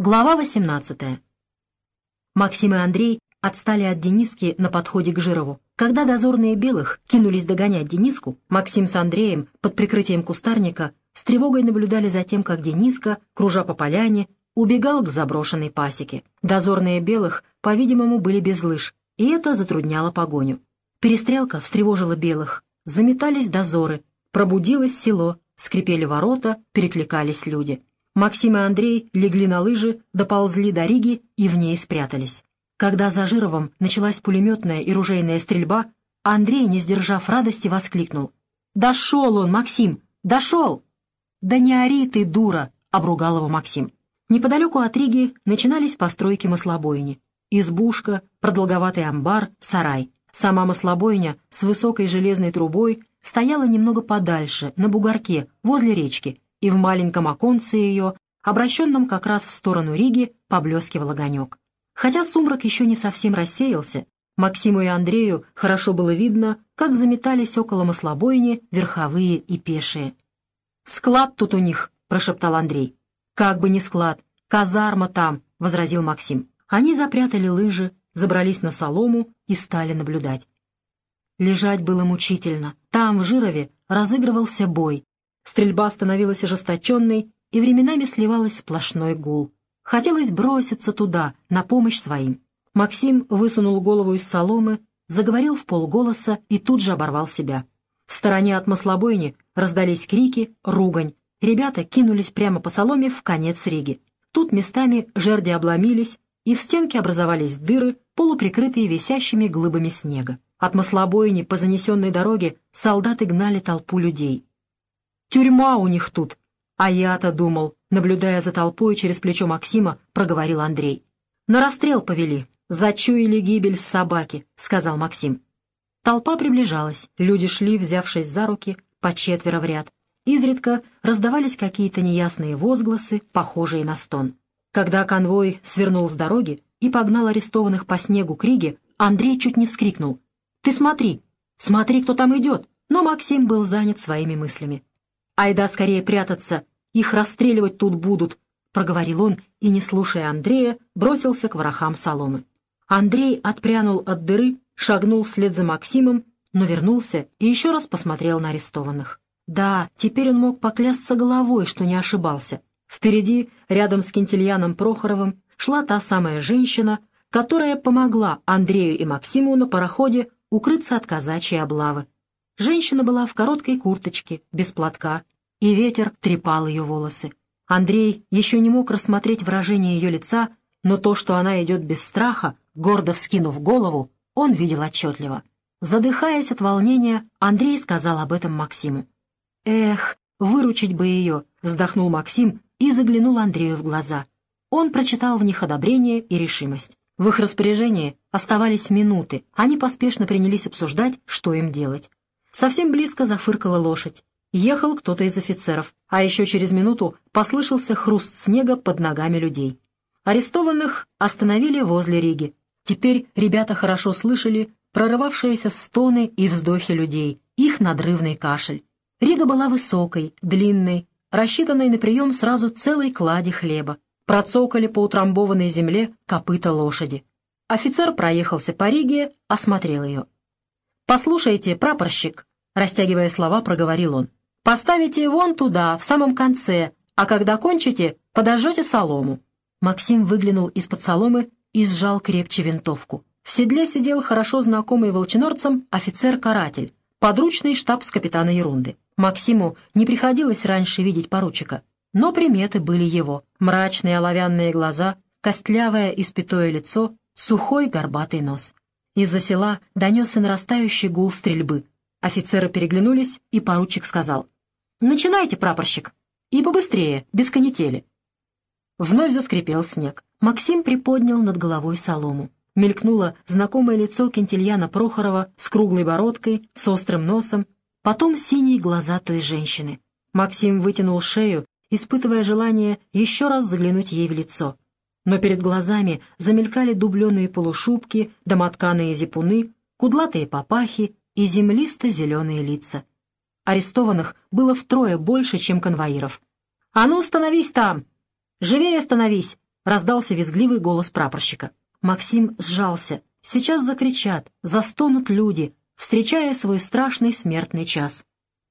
Глава 18. Максим и Андрей отстали от Дениски на подходе к Жирову. Когда дозорные белых кинулись догонять Дениску, Максим с Андреем под прикрытием кустарника с тревогой наблюдали за тем, как Дениска, кружа по поляне, убегал к заброшенной пасеке. Дозорные белых, по-видимому, были без лыж, и это затрудняло погоню. Перестрелка встревожила белых, заметались дозоры, пробудилось село, скрипели ворота, перекликались люди. Максим и Андрей легли на лыжи, доползли до Риги и в ней спрятались. Когда за Жировым началась пулеметная и ружейная стрельба, Андрей, не сдержав радости, воскликнул. «Дошел он, Максим! Дошел!» «Да не ори ты, дура!» — обругал его Максим. Неподалеку от Риги начинались постройки маслобойни. Избушка, продолговатый амбар, сарай. Сама маслобойня с высокой железной трубой стояла немного подальше, на бугорке, возле речки, и в маленьком оконце ее, обращенном как раз в сторону Риги, поблескивал огонек. Хотя сумрак еще не совсем рассеялся, Максиму и Андрею хорошо было видно, как заметались около маслобойни верховые и пешие. «Склад тут у них», — прошептал Андрей. «Как бы не склад, казарма там», — возразил Максим. Они запрятали лыжи, забрались на солому и стали наблюдать. Лежать было мучительно. Там, в Жирове, разыгрывался бой, Стрельба становилась ожесточенной, и временами сливалась сплошной гул. Хотелось броситься туда, на помощь своим. Максим высунул голову из соломы, заговорил в полголоса и тут же оборвал себя. В стороне от маслобойни раздались крики, ругань. Ребята кинулись прямо по соломе в конец Риги. Тут местами жерди обломились, и в стенке образовались дыры, полуприкрытые висящими глыбами снега. От маслобойни по занесенной дороге солдаты гнали толпу людей. Тюрьма у них тут. А я-то думал, наблюдая за толпой через плечо Максима, проговорил Андрей. На расстрел повели. Зачуяли гибель собаки, сказал Максим. Толпа приближалась, люди шли, взявшись за руки, по четверо в ряд. Изредка раздавались какие-то неясные возгласы, похожие на стон. Когда конвой свернул с дороги и погнал арестованных по снегу к Риге, Андрей чуть не вскрикнул. «Ты смотри! Смотри, кто там идет!» Но Максим был занят своими мыслями. «Айда скорее прятаться, их расстреливать тут будут», — проговорил он и, не слушая Андрея, бросился к ворохам соломы. Андрей отпрянул от дыры, шагнул вслед за Максимом, но вернулся и еще раз посмотрел на арестованных. Да, теперь он мог поклясться головой, что не ошибался. Впереди, рядом с Кентильяном Прохоровым, шла та самая женщина, которая помогла Андрею и Максиму на пароходе укрыться от казачьей облавы. Женщина была в короткой курточке, без платка, и ветер трепал ее волосы. Андрей еще не мог рассмотреть выражение ее лица, но то, что она идет без страха, гордо вскинув голову, он видел отчетливо. Задыхаясь от волнения, Андрей сказал об этом Максиму. «Эх, выручить бы ее!» — вздохнул Максим и заглянул Андрею в глаза. Он прочитал в них одобрение и решимость. В их распоряжении оставались минуты, они поспешно принялись обсуждать, что им делать. Совсем близко зафыркала лошадь. Ехал кто-то из офицеров, а еще через минуту послышался хруст снега под ногами людей. Арестованных остановили возле Риги. Теперь ребята хорошо слышали прорывавшиеся стоны и вздохи людей, их надрывный кашель. Рига была высокой, длинной, рассчитанной на прием сразу целой клади хлеба. Процокали по утрамбованной земле копыта лошади. Офицер проехался по Риге, осмотрел ее. «Послушайте, прапорщик», — растягивая слова, проговорил он, «поставите вон туда, в самом конце, а когда кончите, подожжете солому». Максим выглянул из-под соломы и сжал крепче винтовку. В седле сидел хорошо знакомый волчинорцам офицер-каратель, подручный штабс-капитана Ерунды. Максиму не приходилось раньше видеть поручика, но приметы были его. Мрачные оловянные глаза, костлявое испятое лицо, сухой горбатый нос. Из-за села донесся нарастающий гул стрельбы. Офицеры переглянулись, и поручик сказал. «Начинайте, прапорщик, и побыстрее, без канители». Вновь заскрипел снег. Максим приподнял над головой солому. Мелькнуло знакомое лицо Кентильяна Прохорова с круглой бородкой, с острым носом, потом синие глаза той женщины. Максим вытянул шею, испытывая желание еще раз заглянуть ей в лицо но перед глазами замелькали дубленые полушубки, домотканые зипуны, кудлатые папахи и землисто-зеленые лица. Арестованных было втрое больше, чем конвоиров. «А ну, становись там! Живее становись!» раздался визгливый голос прапорщика. Максим сжался. Сейчас закричат, застонут люди, встречая свой страшный смертный час.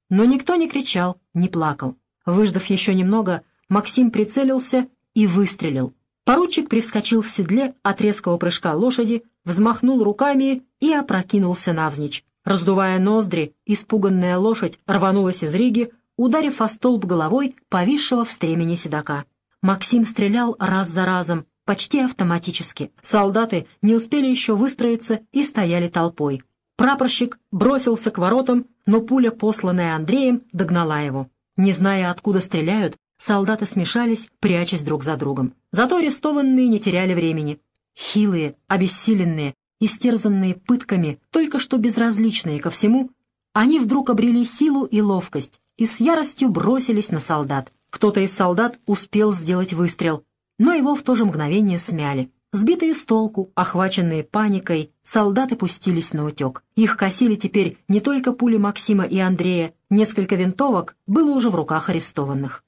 Но никто не кричал, не плакал. Выждав еще немного, Максим прицелился и выстрелил. Поручик привскочил в седле от резкого прыжка лошади, взмахнул руками и опрокинулся навзничь. Раздувая ноздри, испуганная лошадь рванулась из Риги, ударив о столб головой повисшего в стремени седока. Максим стрелял раз за разом, почти автоматически. Солдаты не успели еще выстроиться и стояли толпой. Прапорщик бросился к воротам, но пуля, посланная Андреем, догнала его. Не зная, откуда стреляют, солдаты смешались, прячась друг за другом. Зато арестованные не теряли времени. Хилые, обессиленные, истерзанные пытками, только что безразличные ко всему, они вдруг обрели силу и ловкость и с яростью бросились на солдат. Кто-то из солдат успел сделать выстрел, но его в то же мгновение смяли. Сбитые с толку, охваченные паникой, солдаты пустились на утек. Их косили теперь не только пули Максима и Андрея, несколько винтовок было уже в руках арестованных.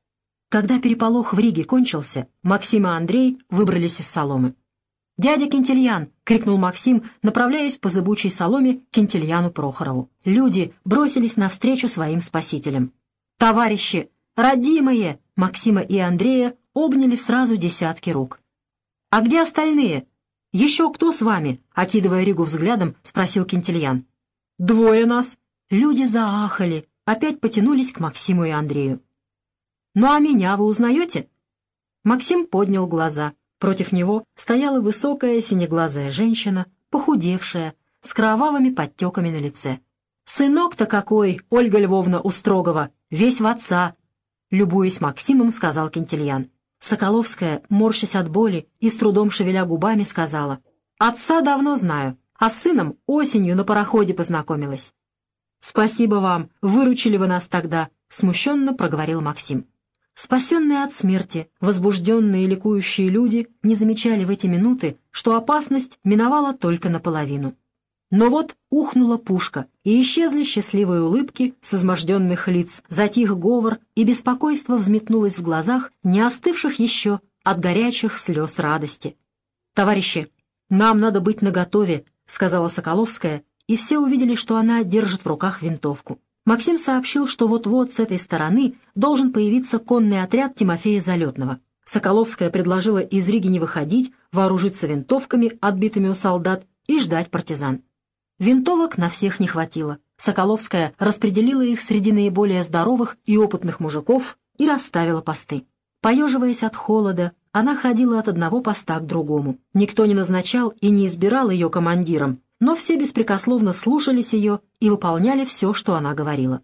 Когда переполох в Риге кончился, Максим и Андрей выбрались из соломы. «Дядя Кентильян!» — крикнул Максим, направляясь по зыбучей соломе к Кентильяну Прохорову. Люди бросились навстречу своим спасителям. «Товарищи! Родимые!» Максима и Андрея обняли сразу десятки рук. «А где остальные? Еще кто с вами?» — окидывая Ригу взглядом, спросил Кентильян. «Двое нас». Люди заахали, опять потянулись к Максиму и Андрею. «Ну а меня вы узнаете?» Максим поднял глаза. Против него стояла высокая синеглазая женщина, похудевшая, с кровавыми подтеками на лице. «Сынок-то какой, Ольга Львовна Устрогова, весь в отца!» Любуясь Максимом, сказал Кентильян. Соколовская, морщась от боли и с трудом шевеля губами, сказала. «Отца давно знаю, а с сыном осенью на пароходе познакомилась». «Спасибо вам, выручили вы нас тогда», — смущенно проговорил Максим. Спасенные от смерти, возбужденные и ликующие люди не замечали в эти минуты, что опасность миновала только наполовину. Но вот ухнула пушка, и исчезли счастливые улыбки с изможденных лиц, затих говор, и беспокойство взметнулось в глазах, не остывших еще от горячих слез радости. «Товарищи, нам надо быть наготове», — сказала Соколовская, и все увидели, что она держит в руках винтовку. Максим сообщил, что вот-вот с этой стороны должен появиться конный отряд Тимофея Залетного. Соколовская предложила из Риги не выходить, вооружиться винтовками, отбитыми у солдат, и ждать партизан. Винтовок на всех не хватило. Соколовская распределила их среди наиболее здоровых и опытных мужиков и расставила посты. Поеживаясь от холода, она ходила от одного поста к другому. Никто не назначал и не избирал ее командиром, но все беспрекословно слушались ее и выполняли все, что она говорила.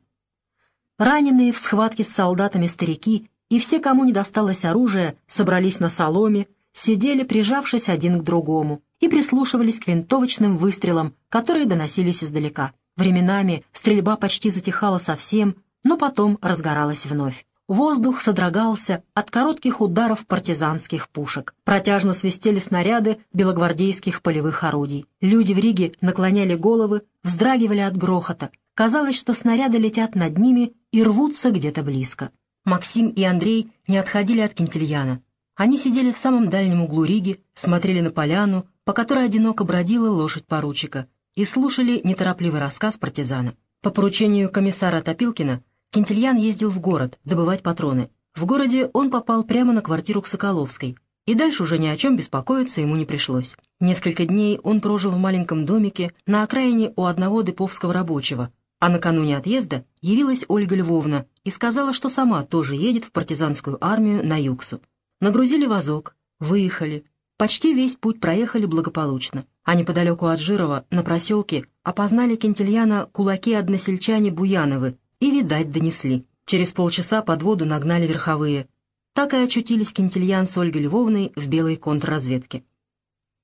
Раненые в схватке с солдатами старики и все, кому не досталось оружия, собрались на соломе, сидели, прижавшись один к другому, и прислушивались к винтовочным выстрелам, которые доносились издалека. Временами стрельба почти затихала совсем, но потом разгоралась вновь. Воздух содрогался от коротких ударов партизанских пушек. Протяжно свистели снаряды белогвардейских полевых орудий. Люди в Риге наклоняли головы, вздрагивали от грохота. Казалось, что снаряды летят над ними и рвутся где-то близко. Максим и Андрей не отходили от Кентильяна. Они сидели в самом дальнем углу Риги, смотрели на поляну, по которой одиноко бродила лошадь поручика, и слушали неторопливый рассказ партизана. По поручению комиссара Топилкина Кентильян ездил в город добывать патроны. В городе он попал прямо на квартиру к Соколовской, и дальше уже ни о чем беспокоиться ему не пришлось. Несколько дней он прожил в маленьком домике на окраине у одного деповского рабочего, а накануне отъезда явилась Ольга Львовна и сказала, что сама тоже едет в партизанскую армию на Юксу. Нагрузили вазок, выехали. Почти весь путь проехали благополучно. А неподалеку от Жирова, на проселке, опознали Кентильяна кулаки-односельчане Буяновы и, видать, донесли. Через полчаса под воду нагнали верховые. Так и очутились Кентильян с Ольгой Львовной в белой контрразведке.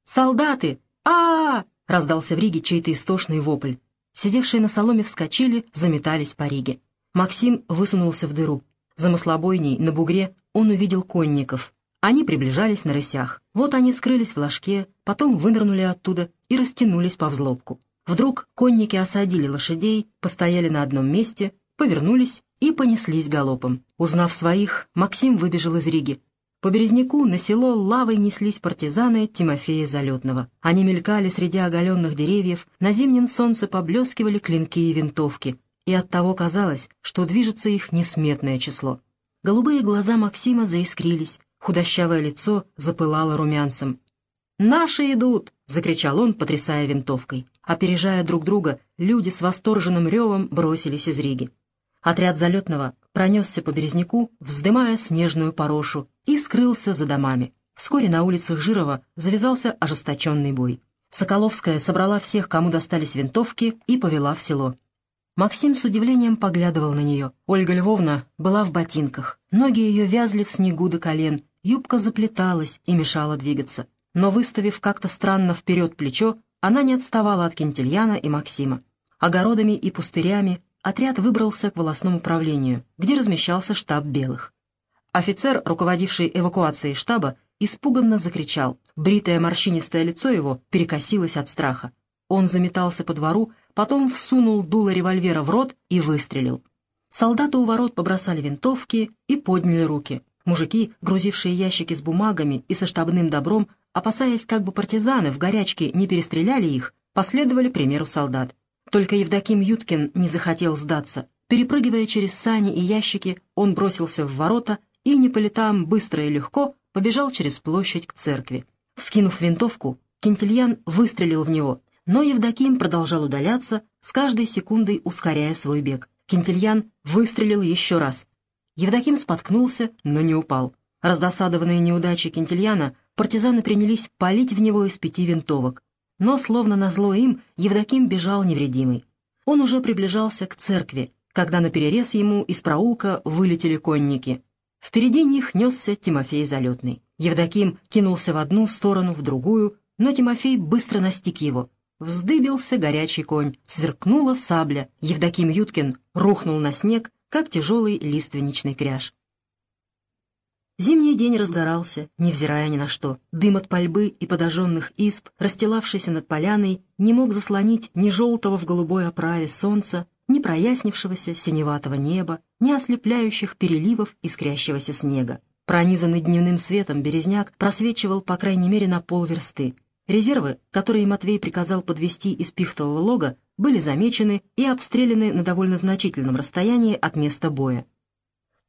«Солдаты! а, -а, -а раздался в Риге чей-то истошный вопль. Сидевшие на соломе вскочили, заметались по Риге. Максим высунулся в дыру. За маслобойней, на бугре, он увидел конников. Они приближались на рысях. Вот они скрылись в ложке, потом вынырнули оттуда и растянулись по взлобку. Вдруг конники осадили лошадей, постояли на одном месте, повернулись и понеслись галопом. Узнав своих, Максим выбежал из Риги. По Березняку на село лавой неслись партизаны Тимофея Залетного. Они мелькали среди оголенных деревьев, на зимнем солнце поблескивали клинки и винтовки, и оттого казалось, что движется их несметное число. Голубые глаза Максима заискрились, худощавое лицо запылало румянцем. «Наши идут!» — закричал он, потрясая винтовкой. Опережая друг друга, люди с восторженным ревом бросились из Риги. Отряд залетного пронесся по Березняку, вздымая снежную порошу, и скрылся за домами. Вскоре на улицах Жирова завязался ожесточенный бой. Соколовская собрала всех, кому достались винтовки, и повела в село. Максим с удивлением поглядывал на нее. Ольга Львовна была в ботинках. Ноги ее вязли в снегу до колен, юбка заплеталась и мешала двигаться. Но, выставив как-то странно вперед плечо, она не отставала от Кентильяна и Максима. Огородами и пустырями отряд выбрался к волосному управлению, где размещался штаб белых. Офицер, руководивший эвакуацией штаба, испуганно закричал. Бритое морщинистое лицо его перекосилось от страха. Он заметался по двору, потом всунул дуло револьвера в рот и выстрелил. Солдаты у ворот побросали винтовки и подняли руки. Мужики, грузившие ящики с бумагами и со штабным добром, опасаясь, как бы партизаны в горячке не перестреляли их, последовали примеру солдат. Только Евдоким Юткин не захотел сдаться. Перепрыгивая через сани и ящики, он бросился в ворота и, не по быстро и легко, побежал через площадь к церкви. Вскинув винтовку, Кентильян выстрелил в него, но Евдоким продолжал удаляться, с каждой секундой ускоряя свой бег. Кентильян выстрелил еще раз. Евдоким споткнулся, но не упал. Раздосадованные неудачей Кентильяна, партизаны принялись палить в него из пяти винтовок. Но, словно назло им, Евдоким бежал невредимый. Он уже приближался к церкви, когда на перерез ему из проулка вылетели конники. Впереди них несся Тимофей Залетный. Евдоким кинулся в одну сторону, в другую, но Тимофей быстро настиг его. Вздыбился горячий конь, сверкнула сабля. Евдоким Юткин рухнул на снег, как тяжелый лиственничный кряж. Зимний день разгорался, невзирая ни на что. Дым от пальбы и подожженных исп, расстилавшийся над поляной, не мог заслонить ни желтого в голубой оправе солнца, ни прояснившегося синеватого неба, ни ослепляющих переливов искрящегося снега. Пронизанный дневным светом березняк просвечивал по крайней мере на полверсты. Резервы, которые Матвей приказал подвести из пихтового лога, были замечены и обстреляны на довольно значительном расстоянии от места боя.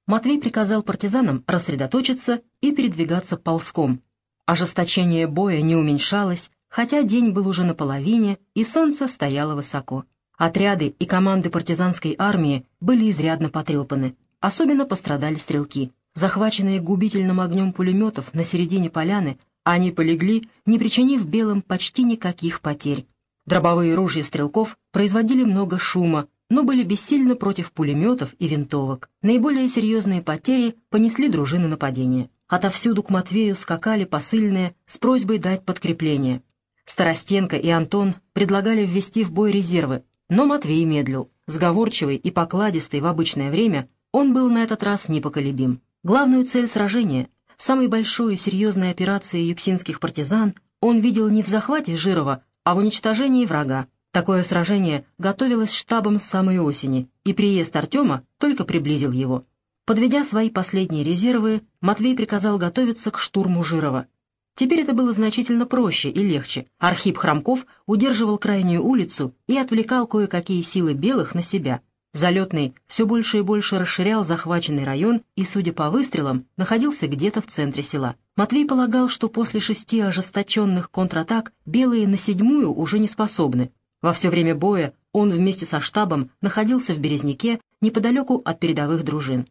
Матвей приказал партизанам рассредоточиться и передвигаться ползком. Ожесточение боя не уменьшалось, хотя день был уже наполовине, и солнце стояло высоко. Отряды и команды партизанской армии были изрядно потрепаны. Особенно пострадали стрелки. Захваченные губительным огнем пулеметов на середине поляны, они полегли, не причинив белым почти никаких потерь. Дробовые ружья стрелков производили много шума, но были бессильны против пулеметов и винтовок. Наиболее серьезные потери понесли дружины нападения. Отовсюду к Матвею скакали посыльные с просьбой дать подкрепление. Старостенко и Антон предлагали ввести в бой резервы, но Матвей медлил. Сговорчивый и покладистый в обычное время, он был на этот раз непоколебим. Главную цель сражения, самой большой и серьезной операции юксинских партизан, он видел не в захвате Жирова, а в уничтожении врага. Такое сражение готовилось штабом с самой осени, и приезд Артема только приблизил его. Подведя свои последние резервы, Матвей приказал готовиться к штурму Жирова. Теперь это было значительно проще и легче. Архип Хромков удерживал крайнюю улицу и отвлекал кое-какие силы белых на себя. Залетный все больше и больше расширял захваченный район и, судя по выстрелам, находился где-то в центре села. Матвей полагал, что после шести ожесточенных контратак белые на седьмую уже не способны, во все время боя он вместе со штабом находился в Березняке неподалеку от передовых дружин.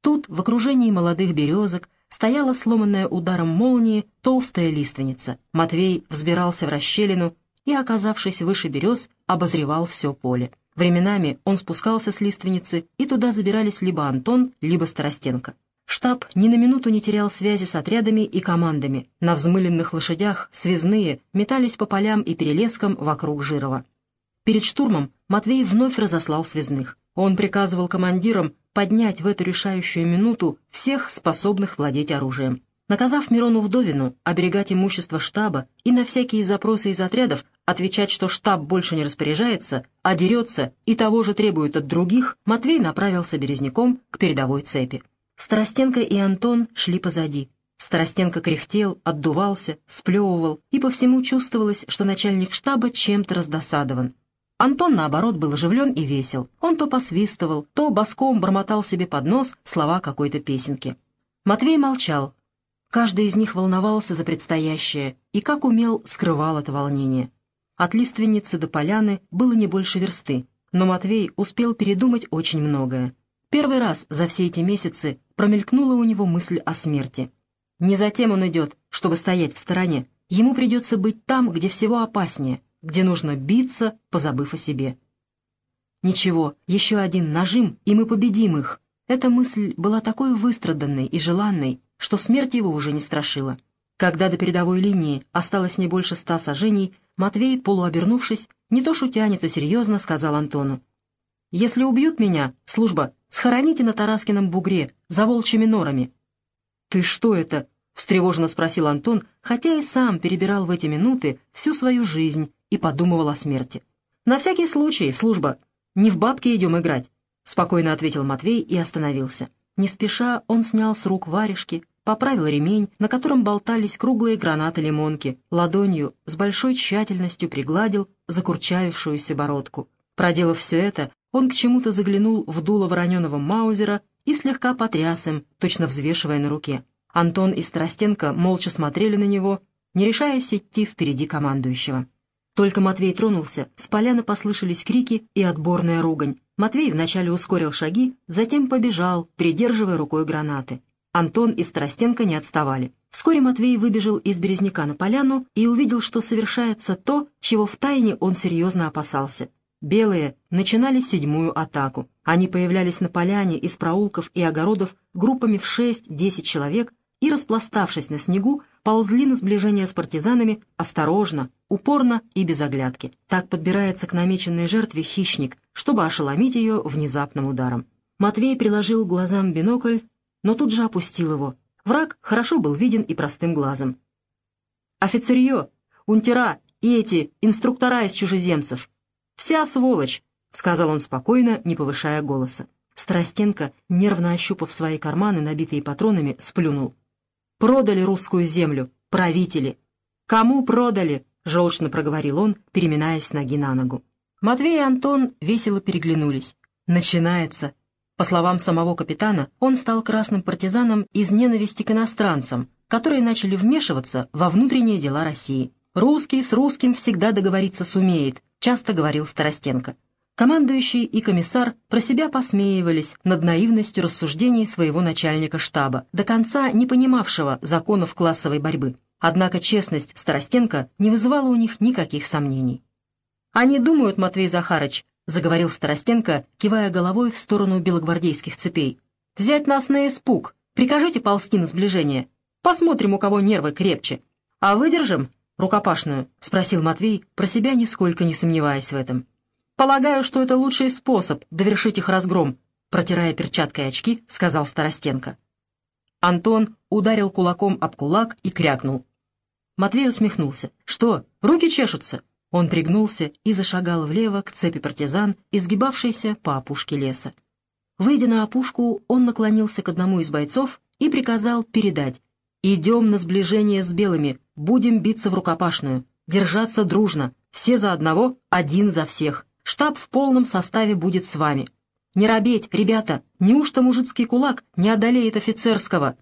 Тут, в окружении молодых березок, стояла сломанная ударом молнии толстая лиственница. Матвей взбирался в расщелину и, оказавшись выше берез, обозревал все поле. Временами он спускался с лиственницы, и туда забирались либо Антон, либо Старостенко. Штаб ни на минуту не терял связи с отрядами и командами. На взмыленных лошадях связные метались по полям и перелескам вокруг Жирова. Перед штурмом Матвей вновь разослал связных. Он приказывал командирам поднять в эту решающую минуту всех способных владеть оружием. Наказав Мирону Вдовину оберегать имущество штаба и на всякие запросы из отрядов отвечать, что штаб больше не распоряжается, а дерется и того же требует от других, Матвей направился Березняком к передовой цепи. Старостенко и Антон шли позади. Старостенко кряхтел, отдувался, сплевывал, и по всему чувствовалось, что начальник штаба чем-то раздосадован. Антон, наоборот, был оживлен и весел. Он то посвистывал, то боском бормотал себе под нос слова какой-то песенки. Матвей молчал. Каждый из них волновался за предстоящее и, как умел, скрывал это волнение. От лиственницы до поляны было не больше версты, но Матвей успел передумать очень многое. Первый раз за все эти месяцы промелькнула у него мысль о смерти. Не затем он идет, чтобы стоять в стороне. Ему придется быть там, где всего опаснее, где нужно биться, позабыв о себе. Ничего, еще один нажим, и мы победим их. Эта мысль была такой выстраданной и желанной, что смерть его уже не страшила. Когда до передовой линии осталось не больше ста сажений, Матвей, полуобернувшись, не то шутя, не то серьезно, сказал Антону. «Если убьют меня, служба, схороните на Тараскином бугре, за волчьими норами». «Ты что это?» — встревоженно спросил Антон, хотя и сам перебирал в эти минуты всю свою жизнь и подумывал о смерти. «На всякий случай, служба. Не в бабки идем играть», — спокойно ответил Матвей и остановился. Не спеша он снял с рук варежки, поправил ремень, на котором болтались круглые гранаты-лимонки, ладонью с большой тщательностью пригладил закурчавившуюся бородку. Проделав все это, он к чему-то заглянул в дуло вороненого маузера и слегка потряс им, точно взвешивая на руке. Антон и Старостенко молча смотрели на него, не решаясь идти впереди командующего. Только Матвей тронулся, с поляны послышались крики и отборная ругань. Матвей вначале ускорил шаги, затем побежал, придерживая рукой гранаты. Антон и Старостенко не отставали. Вскоре Матвей выбежал из Березняка на поляну и увидел, что совершается то, чего втайне он серьезно опасался. Белые начинали седьмую атаку. Они появлялись на поляне из проулков и огородов группами в 6-10 человек и, распластавшись на снегу, ползли на сближение с партизанами осторожно, упорно и без оглядки. Так подбирается к намеченной жертве хищник, чтобы ошеломить ее внезапным ударом. Матвей приложил глазам бинокль но тут же опустил его. Враг хорошо был виден и простым глазом. «Офицерье! Унтера и эти инструктора из чужеземцев! Вся сволочь!» — сказал он спокойно, не повышая голоса. Старостенко, нервно ощупав свои карманы, набитые патронами, сплюнул. «Продали русскую землю, правители!» «Кому продали?» — желчно проговорил он, переминаясь ноги на ногу. Матвей и Антон весело переглянулись. «Начинается!» По словам самого капитана, он стал красным партизаном из ненависти к иностранцам, которые начали вмешиваться во внутренние дела России. «Русский с русским всегда договориться сумеет», — часто говорил Старостенко. Командующий и комиссар про себя посмеивались над наивностью рассуждений своего начальника штаба, до конца не понимавшего законов классовой борьбы. Однако честность Старостенко не вызывала у них никаких сомнений. «Они думают, Матвей Захарыч, — заговорил Старостенко, кивая головой в сторону белогвардейских цепей. «Взять нас на испуг. Прикажите ползти на сближение. Посмотрим, у кого нервы крепче. А выдержим рукопашную?» — спросил Матвей, про себя нисколько не сомневаясь в этом. «Полагаю, что это лучший способ довершить их разгром», — протирая перчаткой очки, сказал Старостенко. Антон ударил кулаком об кулак и крякнул. Матвей усмехнулся. «Что, руки чешутся?» Он пригнулся и зашагал влево к цепи партизан, изгибавшейся по опушке леса. Выйдя на опушку, он наклонился к одному из бойцов и приказал передать. «Идем на сближение с белыми, будем биться в рукопашную, держаться дружно, все за одного, один за всех. Штаб в полном составе будет с вами. Не робеть, ребята, неужто мужицкий кулак не одолеет офицерского?»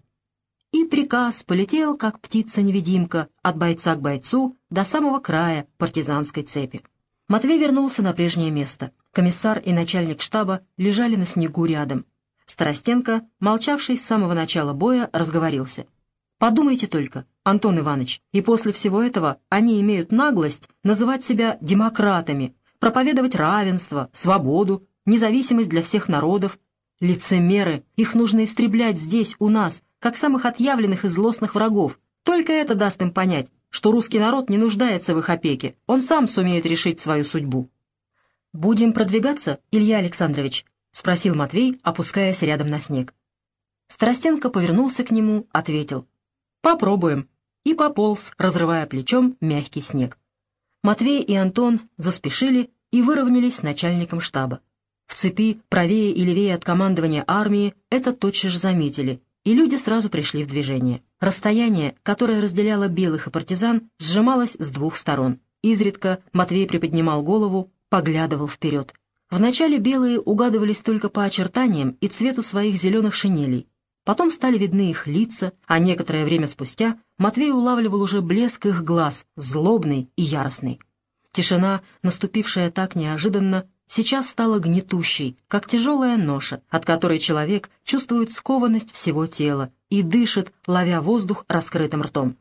и приказ полетел, как птица-невидимка, от бойца к бойцу до самого края партизанской цепи. Матвей вернулся на прежнее место. Комиссар и начальник штаба лежали на снегу рядом. Старостенко, молчавший с самого начала боя, разговорился. «Подумайте только, Антон Иванович, и после всего этого они имеют наглость называть себя демократами, проповедовать равенство, свободу, независимость для всех народов. Лицемеры, их нужно истреблять здесь, у нас, как самых отъявленных и злостных врагов. Только это даст им понять, что русский народ не нуждается в их опеке, он сам сумеет решить свою судьбу. «Будем продвигаться, Илья Александрович?» — спросил Матвей, опускаясь рядом на снег. Старостенко повернулся к нему, ответил. «Попробуем», и пополз, разрывая плечом мягкий снег. Матвей и Антон заспешили и выровнялись с начальником штаба. В цепи, правее и левее от командования армии, это тотчас же заметили и люди сразу пришли в движение. Расстояние, которое разделяло белых и партизан, сжималось с двух сторон. Изредка Матвей приподнимал голову, поглядывал вперед. Вначале белые угадывались только по очертаниям и цвету своих зеленых шинелей. Потом стали видны их лица, а некоторое время спустя Матвей улавливал уже блеск их глаз, злобный и яростный. Тишина, наступившая так неожиданно, сейчас стала гнетущей, как тяжелая ноша, от которой человек чувствует скованность всего тела и дышит, ловя воздух раскрытым ртом.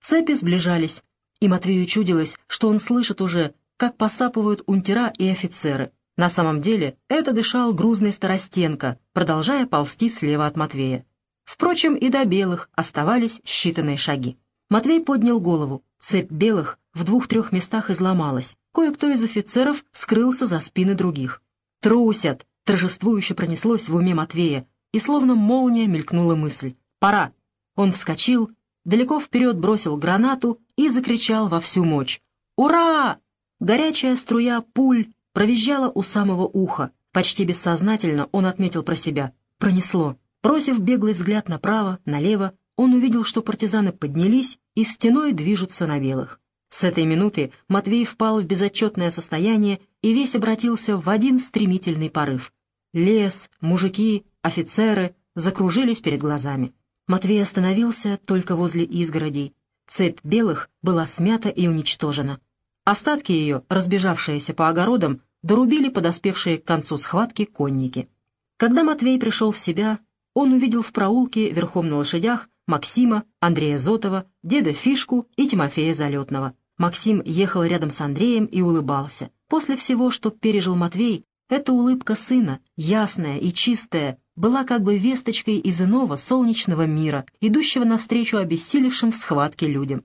Цепи сближались, и Матвею чудилось, что он слышит уже, как посапывают унтера и офицеры, на самом деле это дышал грузный Старостенко, продолжая ползти слева от Матвея. Впрочем, и до белых оставались считанные шаги. Матвей поднял голову. Цепь белых в двух-трех местах изломалась. Кое-кто из офицеров скрылся за спины других. «Трусят!» — торжествующе пронеслось в уме Матвея, и словно молния мелькнула мысль. «Пора!» Он вскочил, далеко вперед бросил гранату и закричал во всю мощь. «Ура!» Горячая струя пуль провизжала у самого уха. Почти бессознательно он отметил про себя. Пронесло. Бросив беглый взгляд направо, налево, он увидел, что партизаны поднялись и стеной движутся на белых. С этой минуты Матвей впал в безотчетное состояние и весь обратился в один стремительный порыв. Лес, мужики, офицеры закружились перед глазами. Матвей остановился только возле изгородей. Цепь белых была смята и уничтожена. Остатки ее, разбежавшиеся по огородам, дорубили подоспевшие к концу схватки конники. Когда Матвей пришел в себя, он увидел в проулке верхом на лошадях Максима, Андрея Зотова, деда Фишку и Тимофея Залетного. Максим ехал рядом с Андреем и улыбался. После всего, что пережил Матвей, эта улыбка сына, ясная и чистая, была как бы весточкой из иного солнечного мира, идущего навстречу обессилевшим в схватке людям.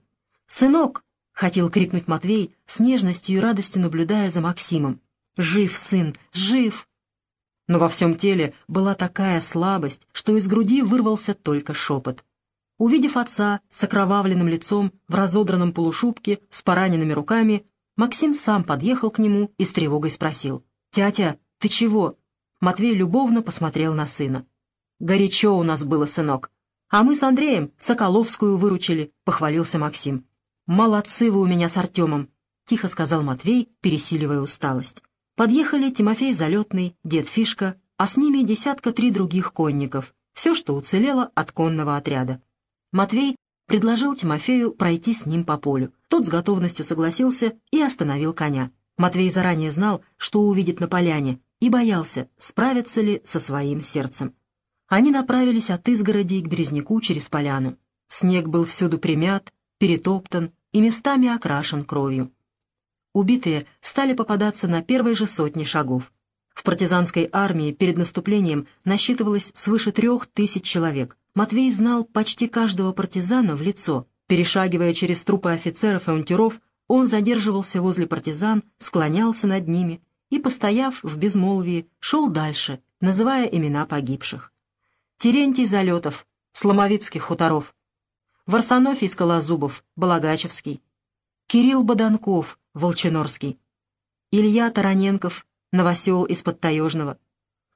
«Сынок!» — хотел крикнуть Матвей, с нежностью и радостью наблюдая за Максимом. Жив сын, жив!» Но во всем теле была такая слабость, что из груди вырвался только шепот. Увидев отца с окровавленным лицом, в разодранном полушубке, с пораненными руками, Максим сам подъехал к нему и с тревогой спросил. «Тятя, ты чего?» Матвей любовно посмотрел на сына. «Горячо у нас было, сынок. А мы с Андреем Соколовскую выручили», — похвалился Максим. «Молодцы вы у меня с Артемом», — тихо сказал Матвей, пересиливая усталость. Подъехали Тимофей Залетный, дед Фишка, а с ними десятка три других конников, все, что уцелело от конного отряда. Матвей предложил Тимофею пройти с ним по полю. Тот с готовностью согласился и остановил коня. Матвей заранее знал, что увидит на поляне, и боялся, справится ли со своим сердцем. Они направились от изгороди к березняку через поляну. Снег был всюду примят, перетоптан и местами окрашен кровью убитые стали попадаться на первой же сотне шагов. В партизанской армии перед наступлением насчитывалось свыше трех тысяч человек. Матвей знал почти каждого партизана в лицо. Перешагивая через трупы офицеров и унтеров, он задерживался возле партизан, склонялся над ними и, постояв в безмолвии, шел дальше, называя имена погибших. Терентий Залетов, Сломовицких хуторов, Варсонофий Скалозубов, Балагачевский, Кирилл Боданков, Волчинорский, Илья Тараненков, новосел из-под Таежного.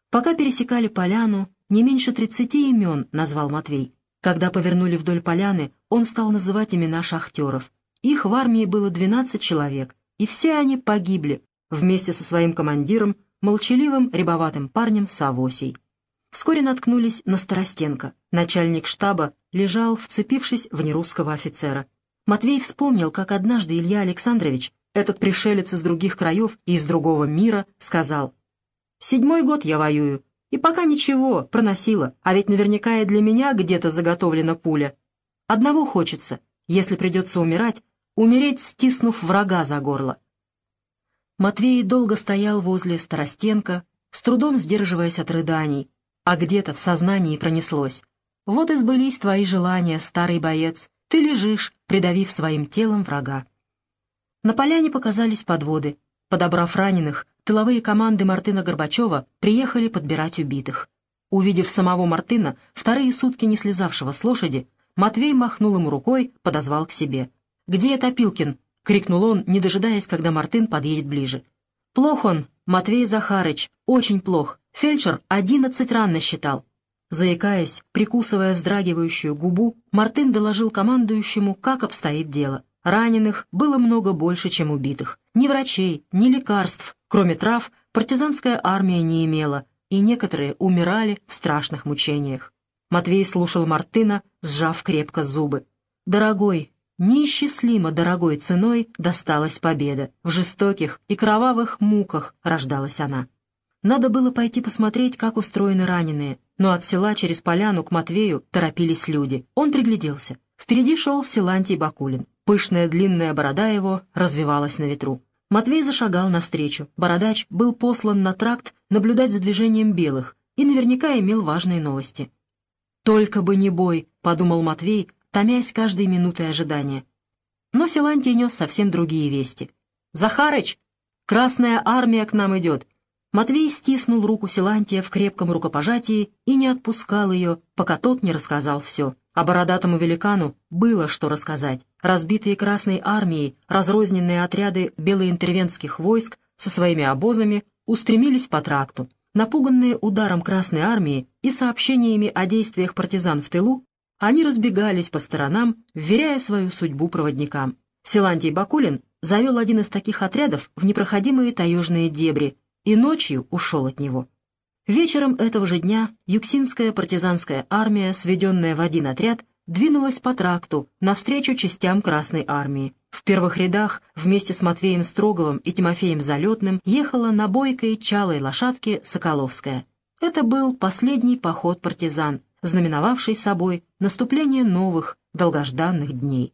Пока пересекали поляну, не меньше тридцати имен назвал Матвей. Когда повернули вдоль поляны, он стал называть имена шахтеров. Их в армии было двенадцать человек, и все они погибли вместе со своим командиром, молчаливым рябоватым парнем Савосей. Вскоре наткнулись на Старостенко. Начальник штаба лежал, вцепившись в нерусского офицера. Матвей вспомнил, как однажды Илья Александрович этот пришелец из других краев и из другого мира сказал, «Седьмой год я воюю, и пока ничего, проносила, а ведь наверняка и для меня где-то заготовлена пуля. Одного хочется, если придется умирать, умереть, стиснув врага за горло». Матвей долго стоял возле Старостенко, с трудом сдерживаясь от рыданий, а где-то в сознании пронеслось. «Вот и сбылись твои желания, старый боец, ты лежишь, придавив своим телом врага». На поляне показались подводы. Подобрав раненых, тыловые команды Мартына Горбачева приехали подбирать убитых. Увидев самого Мартына, вторые сутки не слезавшего с лошади, Матвей махнул ему рукой, подозвал к себе. «Где Топилкин?» — крикнул он, не дожидаясь, когда Мартын подъедет ближе. «Плох он, Матвей Захарыч, очень плох. Фельдшер одиннадцать ран насчитал». Заикаясь, прикусывая вздрагивающую губу, Мартын доложил командующему, как обстоит дело. Раненых было много больше, чем убитых. Ни врачей, ни лекарств, кроме трав, партизанская армия не имела, и некоторые умирали в страшных мучениях. Матвей слушал Мартына, сжав крепко зубы. «Дорогой, неисчислимо дорогой ценой досталась победа. В жестоких и кровавых муках рождалась она». Надо было пойти посмотреть, как устроены раненые, но от села через поляну к Матвею торопились люди. Он пригляделся. Впереди шел Силантий Бакулин. Пышная длинная борода его развивалась на ветру. Матвей зашагал навстречу. Бородач был послан на тракт наблюдать за движением белых и наверняка имел важные новости. «Только бы не бой», — подумал Матвей, томясь каждой минутой ожидания. Но Силантий нес совсем другие вести. «Захарыч! Красная армия к нам идет! Матвей стиснул руку Силантия в крепком рукопожатии и не отпускал ее, пока тот не рассказал все. А бородатому великану было что рассказать. Разбитые Красной армией, разрозненные отряды белоинтервентских войск со своими обозами устремились по тракту. Напуганные ударом Красной армии и сообщениями о действиях партизан в тылу, они разбегались по сторонам, вверяя свою судьбу проводникам. Силантий Бакулин завел один из таких отрядов в непроходимые таежные дебри, и ночью ушел от него. Вечером этого же дня Юксинская партизанская армия, сведенная в один отряд, двинулась по тракту навстречу частям Красной армии. В первых рядах вместе с Матвеем Строговым и Тимофеем Залетным ехала на бойкой чалой лошадке Соколовская. Это был последний поход партизан, знаменовавший собой наступление новых, долгожданных дней.